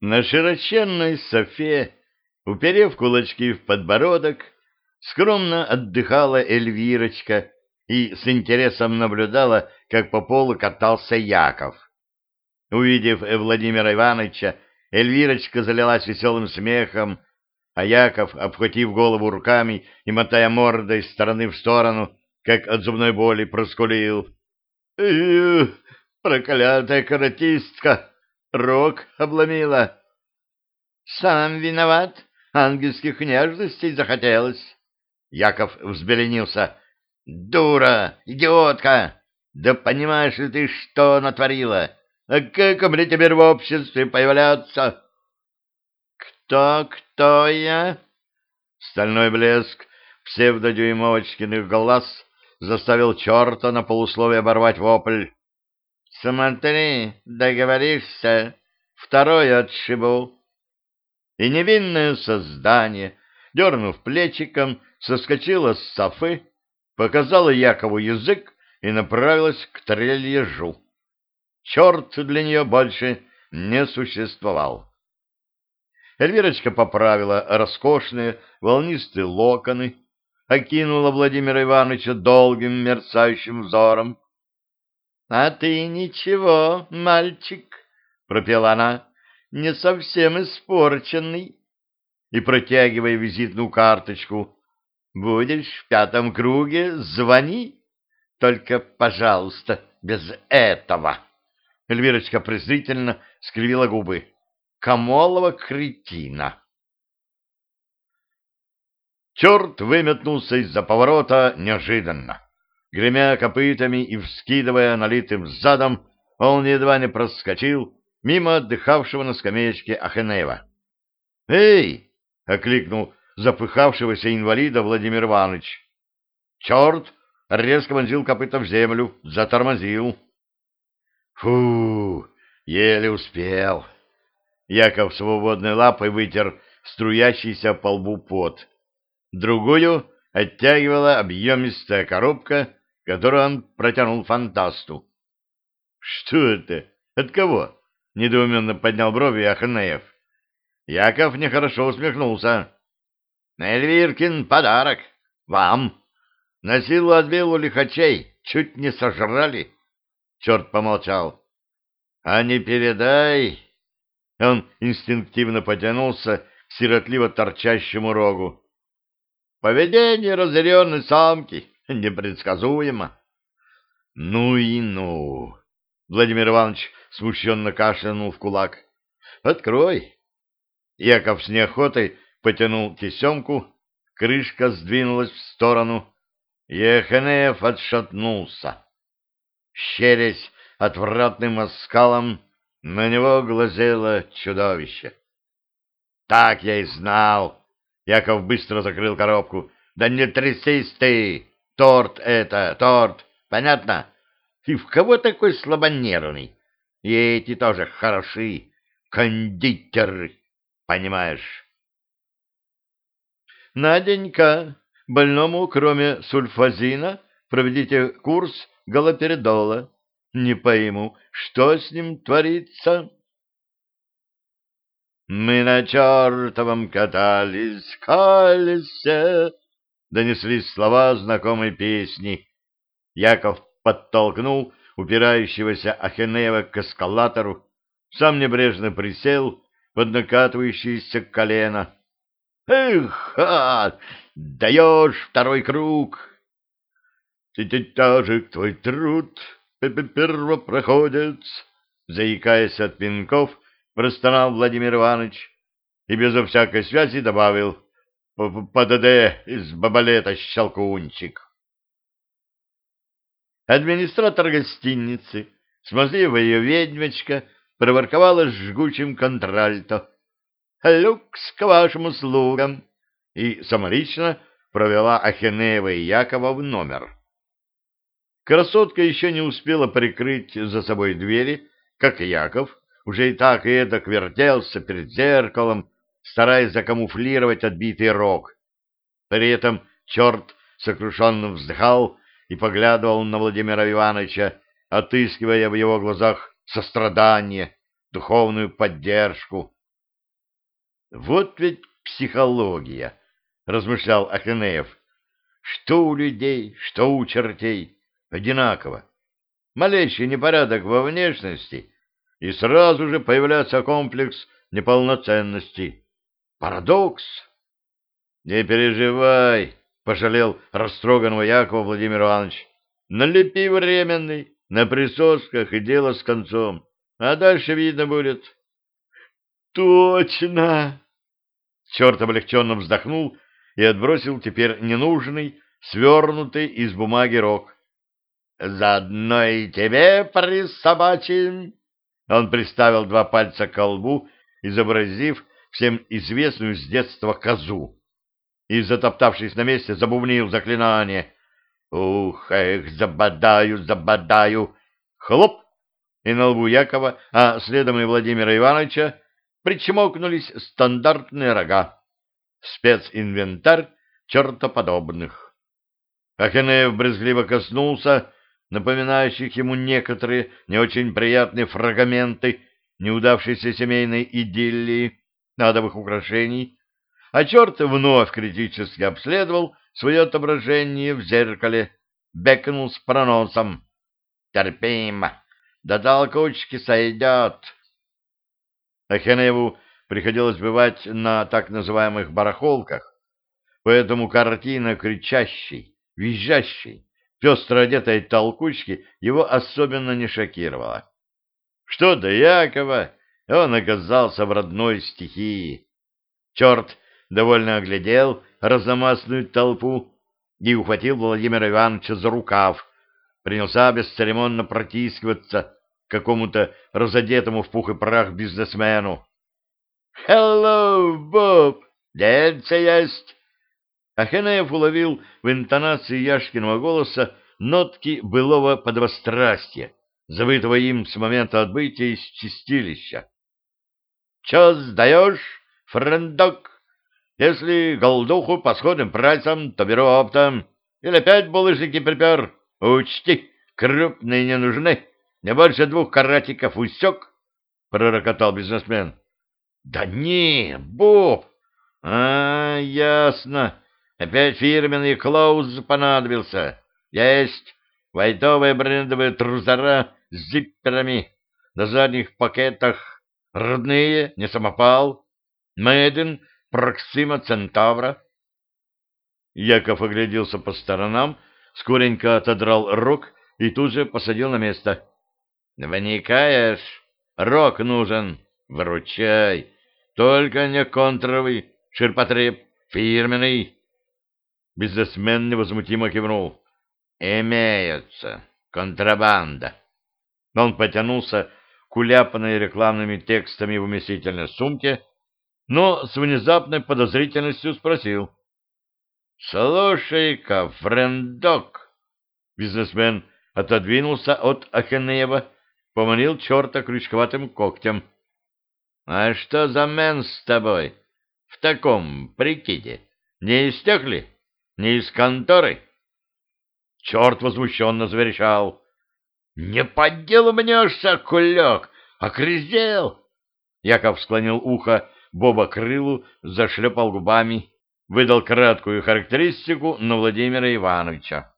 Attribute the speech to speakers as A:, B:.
A: На широченной софе, уперев кулачки в подбородок, скромно отдыхала Эльвирочка и с интересом наблюдала, как по полу катался Яков. Увидев Владимира Ивановича, Эльвирочка залилась веселым смехом, а Яков, обхватив голову руками и мотая мордой из стороны в сторону, как от зубной боли, проскулил. «Эх, проклятая каратистка! Рог обломила!» «Сам виноват, ангельских нежностей захотелось!» Яков взбеленился. «Дура! Идиотка! Да понимаешь ли ты, что натворила? А как мне теперь в обществе появляться?» «Кто, кто я?» Стальной блеск псевдодюймовочкиных глаз заставил черта на полусловие оборвать вопль. «Смотри, договоришься, второй отшибу». И невинное создание, дернув плечиком, соскочила с софы, показала Якову язык и направилась к трельежу. Черт для нее больше не существовал. Эльвирочка поправила роскошные волнистые локоны, окинула Владимира Ивановича долгим мерцающим взором. — А ты ничего, мальчик, — пропела она, — не совсем испорченный. И, протягивая визитную карточку, — будешь в пятом круге, звони, только, пожалуйста, без этого. Эльвирочка презрительно скривила губы. Камолова кретина. Черт выметнулся из-за поворота неожиданно. Гремя копытами и вскидывая налитым задом, он едва не проскочил мимо отдыхавшего на скамеечке Ахенеева. «Эй!» — окликнул запыхавшегося инвалида Владимир Иванович. Черт резко вонзил копыта в землю, затормозил. «Фу! Еле успел!» Яков свободной лапой вытер струящийся по лбу пот. Другую оттягивала объемистая коробка, которую он протянул фантасту. — Что это? От кого? — недоуменно поднял брови Аханеев. Яков нехорошо усмехнулся. — Эльвиркин подарок. Вам. На силу отбил у лихачей. Чуть не сожрали. Черт помолчал. — А не передай, он инстинктивно потянулся к сиротливо торчащему рогу. Поведение разъяренной самки непредсказуемо. Ну и ну! Владимир Иванович смущенно кашлянул в кулак. Открой! Яков с неохотой потянул тесемку, крышка сдвинулась в сторону. Еханеев отшатнулся. Щерясь отвратным оскалом, на него глазело чудовище. «Так я и знал!» Яков быстро закрыл коробку. «Да не трясись ты! Торт это, торт! Понятно? И в кого такой слабонервный? И эти тоже хороши. Кондитеры, понимаешь?» «Наденька, больному, кроме сульфазина, проведите курс галоперидола. Не пойму, что с ним творится? Мы на чертовом катались, колесе, донеслись слова знакомой песни. Яков подтолкнул упирающегося Ахенеева к эскалатору, сам небрежно присел под накатывающееся колено. «Эх, а, даешь второй круг!» «Тетяжек твой труд!» первопроходец, заикаясь от пинков, простонал Владимир Иванович и безо всякой связи добавил «ПДД из бабалета щелкунчик». Администратор гостиницы, смазливая ведьмочка, проворковала с жгучим контральто. «Люкс к вашим услугам!» и самолично провела Ахенеева и Якова в номер. Красотка еще не успела прикрыть за собой двери, как Яков уже и так и эдак вертелся перед зеркалом, стараясь закамуфлировать отбитый рог. При этом черт сокрушенно вздыхал и поглядывал на Владимира Ивановича, отыскивая в его глазах сострадание, духовную поддержку, Вот ведь психология, размышлял Ахенеев. Что у людей, что у чертей, одинаково. Малейший непорядок во внешности, и сразу же появляется комплекс неполноценности. Парадокс. Не переживай, пожалел растроганного Якова Владимир Иванович. Налепи временный, на присосках и дело с концом, а дальше видно будет. Точно! Черт облегченно вздохнул и отбросил теперь ненужный, свернутый из бумаги рог. «Заодно и тебе присобачим!» Он приставил два пальца к колбу, изобразив всем известную с детства козу, и, затоптавшись на месте, забубнил заклинание. «Ух, эх, забодаю, забодаю!» Хлоп! И на лбу Якова, а следом и Владимира Ивановича, причмокнулись стандартные рога. Специнвентарь чертоподобных. Ахенеев брезгливо коснулся напоминающих ему некоторые не очень приятные фрагменты неудавшейся семейной идиллии, адовых украшений, а черт вновь критически обследовал свое отображение в зеркале, бекнул с проносом. «Терпимо! До толкучки сойдет!» Ахеневу приходилось бывать на так называемых барахолках, поэтому картина кричащей, визжащей, пестро одетой толкучки его особенно не шокировала. Что до Якова, он оказался в родной стихии. Черт довольно оглядел разномастную толпу и ухватил Владимира Ивановича за рукав, принялся бесцеремонно протискиваться к какому-то разодетому в пух и прах бизнесмену. «Hello, Боб! Дельце есть!» Ахенеев уловил в интонации Яшкиного голоса нотки былого подвострастия, забытого им с момента отбытия из чистилища. — Че сдаешь, френдок? Если голдуху по сходным прайсам, то беру оптом. Или опять булыжники припер? Учти, крупные не нужны. Не больше двух каратиков усек, — пророкотал бизнесмен. — Да не, Боб! — А, ясно. Опять фирменный клоуз понадобился. Есть вайтовые брендовые трузора с зипперами на задних пакетах. Родные, не самопал. Мэйден Проксима Центавра. Яков огляделся по сторонам, скоренько отодрал рог и тут же посадил на место. — Вникаешь? Рог нужен. Выручай. Только не контровый, ширпотреб, фирменный. Бизнесмен невозмутимо кивнул. «Имеются. Контрабанда». Он потянулся к рекламными текстами в уместительной сумке, но с внезапной подозрительностью спросил. «Слушай-ка, френдок!» Бизнесмен отодвинулся от Ахенеева, поманил черта крючковатым когтем. «А что за мен с тобой в таком прикиде? Не из тех ли?» Не из конторы? Черт возмущенно заверещал. Не поддел мнешься, кулек, окрезел. Яков склонил ухо Боба крылу, зашлепал губами, выдал краткую характеристику на Владимира Ивановича.